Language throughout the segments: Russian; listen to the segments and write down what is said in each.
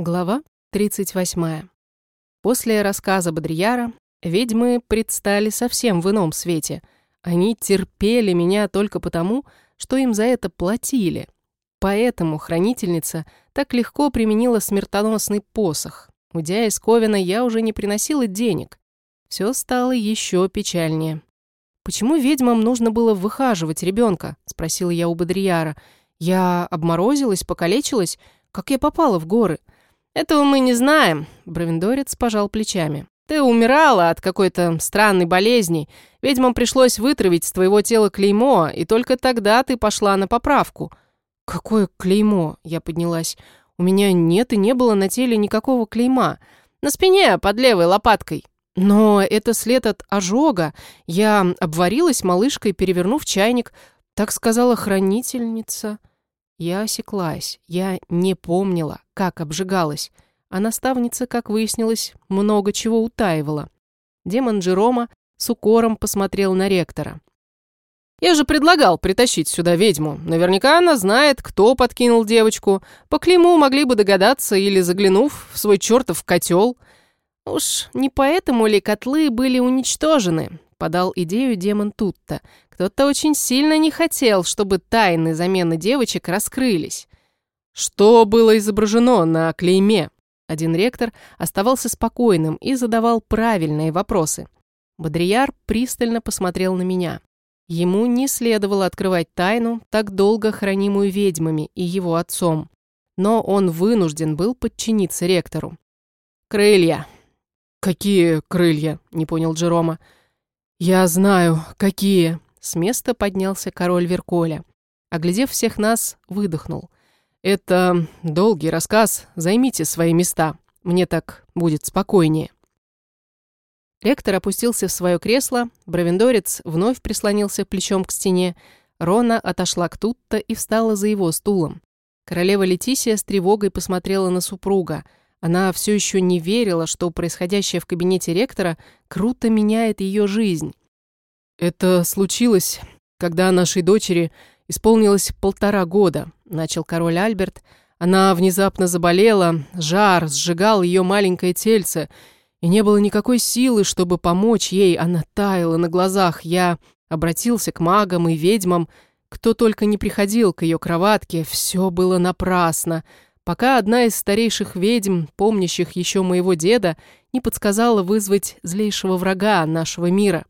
Глава 38. После рассказа Бодрияра ведьмы предстали совсем в ином свете. Они терпели меня только потому, что им за это платили. Поэтому хранительница так легко применила смертоносный посох. Удя из Ковина, я уже не приносила денег. Все стало еще печальнее. «Почему ведьмам нужно было выхаживать ребенка? спросила я у Бодрияра. «Я обморозилась, покалечилась? Как я попала в горы?» «Этого мы не знаем», — Бравендорец пожал плечами. «Ты умирала от какой-то странной болезни. Ведьмам пришлось вытравить с твоего тела клеймо, и только тогда ты пошла на поправку». «Какое клеймо?» — я поднялась. «У меня нет и не было на теле никакого клейма. На спине, под левой лопаткой». «Но это след от ожога. Я обварилась малышкой, перевернув чайник. Так сказала хранительница». Я осеклась. Я не помнила, как обжигалась. А наставница, как выяснилось, много чего утаивала. Демон Джерома с укором посмотрел на ректора. «Я же предлагал притащить сюда ведьму. Наверняка она знает, кто подкинул девочку. По клейму могли бы догадаться или заглянув в свой чертов котел. Уж не поэтому ли котлы были уничтожены?» Подал идею демон Тутта. Кто-то очень сильно не хотел, чтобы тайны замены девочек раскрылись. Что было изображено на клейме? Один ректор оставался спокойным и задавал правильные вопросы. Бодрияр пристально посмотрел на меня. Ему не следовало открывать тайну, так долго хранимую ведьмами и его отцом. Но он вынужден был подчиниться ректору. «Крылья». «Какие крылья?» — не понял Джерома. «Я знаю, какие!» С места поднялся король Верколя. Оглядев всех нас, выдохнул. «Это долгий рассказ. Займите свои места. Мне так будет спокойнее». Ректор опустился в свое кресло, Бравендорец вновь прислонился плечом к стене, Рона отошла к Тутта и встала за его стулом. Королева Летисия с тревогой посмотрела на супруга. Она все еще не верила, что происходящее в кабинете ректора круто меняет ее жизнь. «Это случилось, когда нашей дочери исполнилось полтора года», — начал король Альберт. «Она внезапно заболела, жар сжигал ее маленькое тельце, и не было никакой силы, чтобы помочь ей, она таяла на глазах. Я обратился к магам и ведьмам, кто только не приходил к ее кроватке, все было напрасно» пока одна из старейших ведьм, помнящих еще моего деда, не подсказала вызвать злейшего врага нашего мира.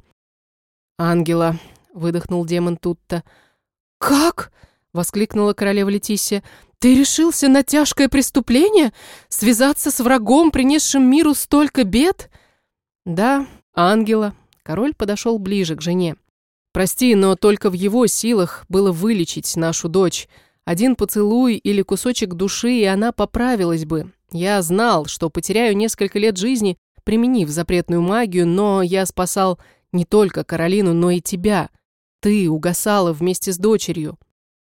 «Ангела», — выдохнул демон Тутта. «Как?» — воскликнула королева Летисия. «Ты решился на тяжкое преступление? Связаться с врагом, принесшим миру столько бед?» «Да, ангела». Король подошел ближе к жене. «Прости, но только в его силах было вылечить нашу дочь». Один поцелуй или кусочек души, и она поправилась бы. Я знал, что потеряю несколько лет жизни, применив запретную магию, но я спасал не только Каролину, но и тебя. Ты угасала вместе с дочерью».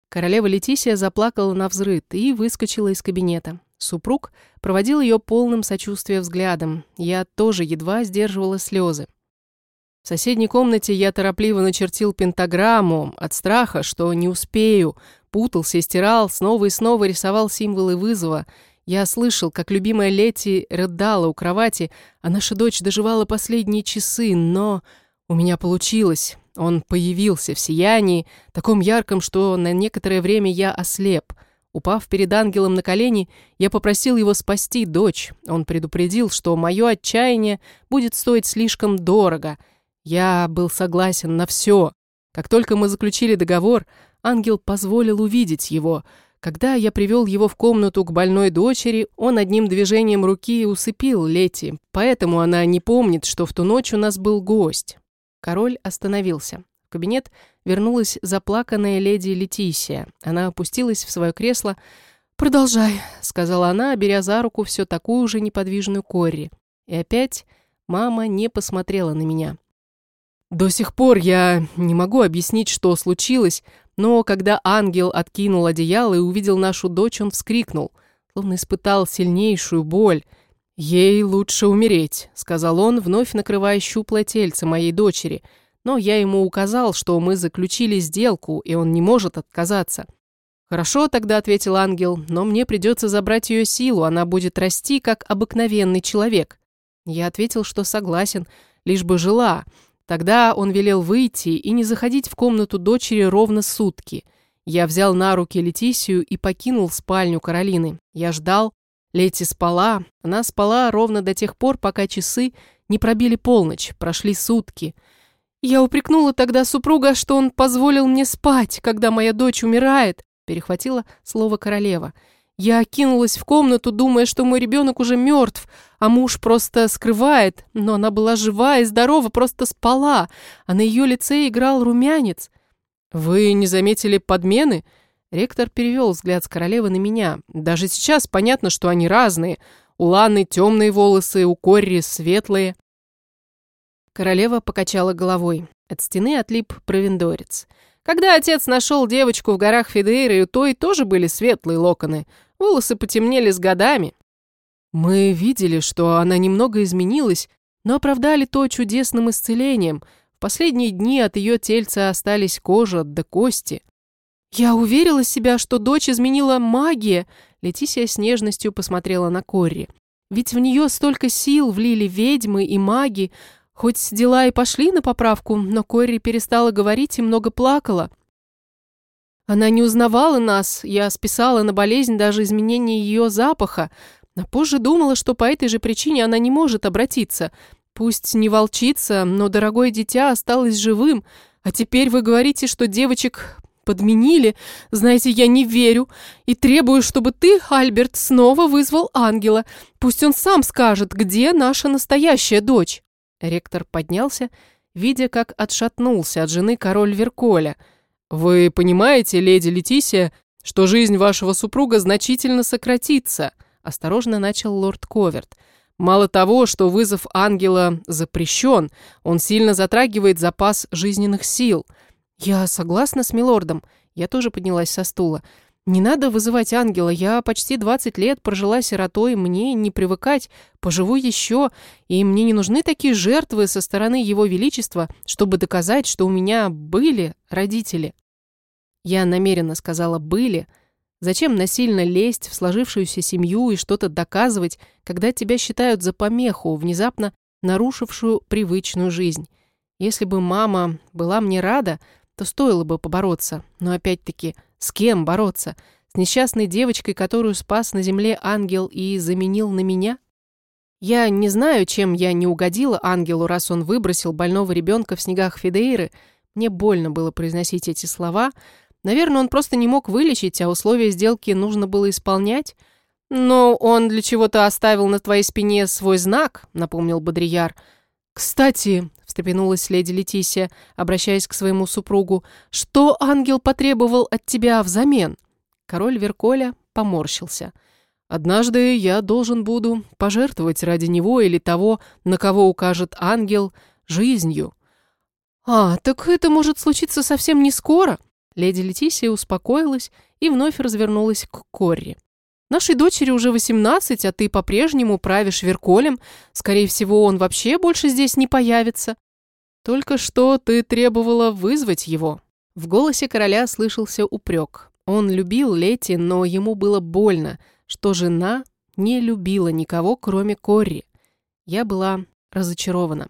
Королева Летисия заплакала на взрыд и выскочила из кабинета. Супруг проводил ее полным сочувствия взглядом. Я тоже едва сдерживала слезы. В соседней комнате я торопливо начертил пентаграмму от страха, что не успею, Путался стирал, снова и снова рисовал символы вызова. Я слышал, как любимая Лети рыдала у кровати, а наша дочь доживала последние часы, но у меня получилось. Он появился в сиянии, таком ярком, что на некоторое время я ослеп. Упав перед ангелом на колени, я попросил его спасти дочь. Он предупредил, что мое отчаяние будет стоить слишком дорого. Я был согласен на все. Как только мы заключили договор, ангел позволил увидеть его. Когда я привел его в комнату к больной дочери, он одним движением руки усыпил Лети, поэтому она не помнит, что в ту ночь у нас был гость. Король остановился. В кабинет вернулась заплаканная леди Летисия. Она опустилась в свое кресло. «Продолжай», — сказала она, беря за руку все такую же неподвижную Корри. И опять мама не посмотрела на меня. До сих пор я не могу объяснить, что случилось, но когда ангел откинул одеяло и увидел нашу дочь, он вскрикнул, словно испытал сильнейшую боль. «Ей лучше умереть», — сказал он, вновь накрывая щуплое тельце моей дочери. Но я ему указал, что мы заключили сделку, и он не может отказаться. «Хорошо тогда», — ответил ангел, «но мне придется забрать ее силу, она будет расти, как обыкновенный человек». Я ответил, что согласен, лишь бы жила. Тогда он велел выйти и не заходить в комнату дочери ровно сутки. Я взял на руки Летисию и покинул спальню Каролины. Я ждал. Лети спала. Она спала ровно до тех пор, пока часы не пробили полночь, прошли сутки. Я упрекнула тогда супруга, что он позволил мне спать, когда моя дочь умирает, перехватила слово королева. Я кинулась в комнату, думая, что мой ребенок уже мертв, а муж просто скрывает, но она была жива и здорова, просто спала, а на ее лице играл румянец. «Вы не заметили подмены?» Ректор перевел взгляд с королевы на меня. «Даже сейчас понятно, что они разные. У Ланы темные волосы, у Корри светлые». Королева покачала головой. От стены отлип провиндорец. Когда отец нашел девочку в горах Фидейры, у той тоже были светлые локоны. Волосы потемнели с годами. Мы видели, что она немного изменилась, но оправдали то чудесным исцелением. В последние дни от ее тельца остались кожа да кости. «Я уверила себя, что дочь изменила магия», Летисия с нежностью посмотрела на Корри. «Ведь в нее столько сил влили ведьмы и маги, Хоть дела и пошли на поправку, но Корри перестала говорить и много плакала. Она не узнавала нас, я списала на болезнь даже изменение ее запаха, а позже думала, что по этой же причине она не может обратиться. Пусть не волчица, но дорогое дитя осталось живым, а теперь вы говорите, что девочек подменили. Знаете, я не верю и требую, чтобы ты, Альберт, снова вызвал ангела. Пусть он сам скажет, где наша настоящая дочь». Ректор поднялся, видя, как отшатнулся от жены король Верколя. «Вы понимаете, леди Летисия, что жизнь вашего супруга значительно сократится?» Осторожно начал лорд Коверт. «Мало того, что вызов ангела запрещен, он сильно затрагивает запас жизненных сил». «Я согласна с милордом». Я тоже поднялась со стула. Не надо вызывать ангела, я почти 20 лет прожила сиротой, мне не привыкать, поживу еще, и мне не нужны такие жертвы со стороны его величества, чтобы доказать, что у меня были родители. Я намеренно сказала «были». Зачем насильно лезть в сложившуюся семью и что-то доказывать, когда тебя считают за помеху, внезапно нарушившую привычную жизнь? Если бы мама была мне рада, то стоило бы побороться, но опять-таки – с кем бороться? С несчастной девочкой, которую спас на земле ангел и заменил на меня? Я не знаю, чем я не угодила ангелу, раз он выбросил больного ребенка в снегах Фидейры. Мне больно было произносить эти слова. Наверное, он просто не мог вылечить, а условия сделки нужно было исполнять. «Но он для чего-то оставил на твоей спине свой знак», — напомнил Бодрияр. «Кстати», — встрепенулась леди Летисия, обращаясь к своему супругу, «что ангел потребовал от тебя взамен?» Король Верколя поморщился. «Однажды я должен буду пожертвовать ради него или того, на кого укажет ангел, жизнью». «А, так это может случиться совсем не скоро?» Леди Летисия успокоилась и вновь развернулась к Корри. Нашей дочери уже 18, а ты по-прежнему правишь Верколем. Скорее всего, он вообще больше здесь не появится. Только что ты требовала вызвать его». В голосе короля слышался упрек. Он любил Лети, но ему было больно, что жена не любила никого, кроме Корри. Я была разочарована.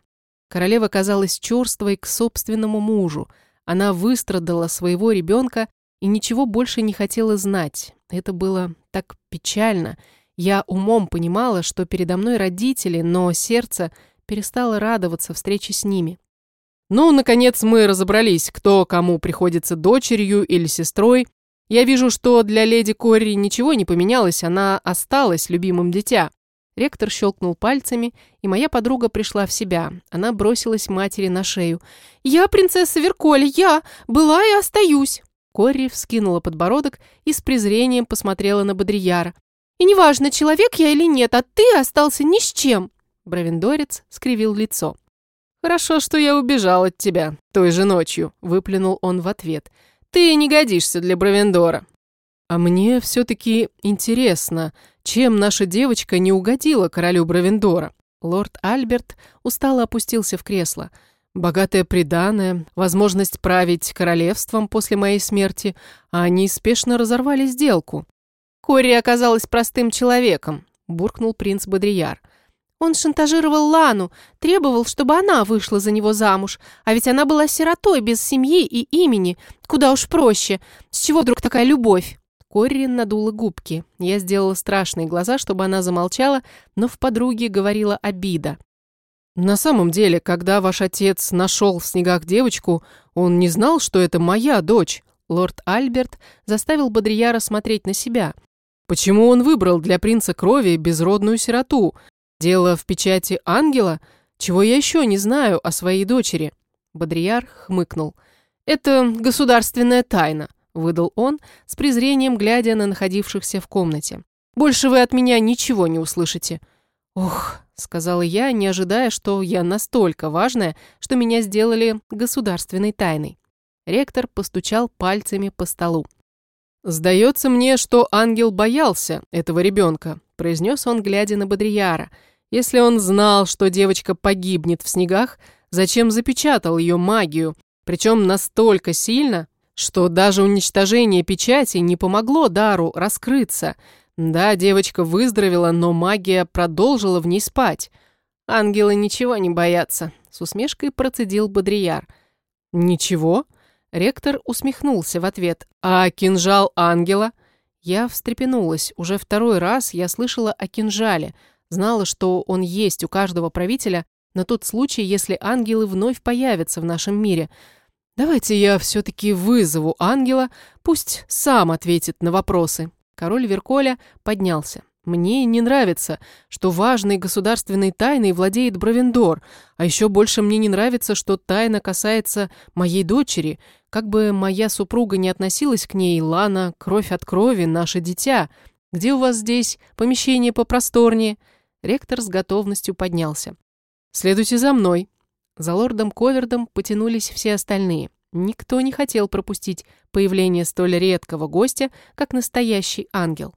Королева казалась черствой к собственному мужу. Она выстрадала своего ребенка и ничего больше не хотела знать. Это было так печально. Я умом понимала, что передо мной родители, но сердце перестало радоваться встрече с ними. Ну, наконец, мы разобрались, кто кому приходится дочерью или сестрой. Я вижу, что для леди Корри ничего не поменялось, она осталась любимым дитя. Ректор щелкнул пальцами, и моя подруга пришла в себя. Она бросилась матери на шею. «Я принцесса Верколи, я была и остаюсь!» Корри вскинула подбородок и с презрением посмотрела на Бодрияра. «И неважно, человек я или нет, а ты остался ни с чем!» Бравендорец скривил лицо. «Хорошо, что я убежал от тебя той же ночью», — выплюнул он в ответ. «Ты не годишься для Бравендора». «А мне все-таки интересно, чем наша девочка не угодила королю Бравендора?» Лорд Альберт устало опустился в кресло. Богатое приданое, возможность править королевством после моей смерти, а они спешно разорвали сделку. Кори оказалась простым человеком, буркнул принц Бодрияр. Он шантажировал Лану, требовал, чтобы она вышла за него замуж, а ведь она была сиротой, без семьи и имени, куда уж проще. С чего вдруг такая любовь? Коррин надула губки. Я сделала страшные глаза, чтобы она замолчала, но в подруге говорила обида. «На самом деле, когда ваш отец нашел в снегах девочку, он не знал, что это моя дочь». Лорд Альберт заставил Бодрияра смотреть на себя. «Почему он выбрал для принца крови безродную сироту? Дело в печати ангела? Чего я еще не знаю о своей дочери?» Бодрияр хмыкнул. «Это государственная тайна выдал он, с презрением глядя на находившихся в комнате. «Больше вы от меня ничего не услышите». «Ох», — сказала я, не ожидая, что я настолько важная, что меня сделали государственной тайной. Ректор постучал пальцами по столу. «Сдается мне, что ангел боялся этого ребенка», — произнес он, глядя на Бодрияра. «Если он знал, что девочка погибнет в снегах, зачем запечатал ее магию, причем настолько сильно, что даже уничтожение печати не помогло Дару раскрыться. Да, девочка выздоровела, но магия продолжила в ней спать. «Ангелы ничего не боятся», — с усмешкой процедил Бодрияр. «Ничего?» Ректор усмехнулся в ответ. «А кинжал ангела?» Я встрепенулась. Уже второй раз я слышала о кинжале. Знала, что он есть у каждого правителя на тот случай, если ангелы вновь появятся в нашем мире — Давайте я все-таки вызову ангела, пусть сам ответит на вопросы. Король Верколя поднялся. Мне не нравится, что важной государственной тайной владеет Бравендор, а еще больше мне не нравится, что тайна касается моей дочери. Как бы моя супруга не относилась к ней, Лана, кровь от крови, наше дитя. Где у вас здесь помещение попросторнее?» Ректор с готовностью поднялся. «Следуйте за мной», за лордом Ковердом потянулись все остальные. Никто не хотел пропустить появление столь редкого гостя, как настоящий ангел.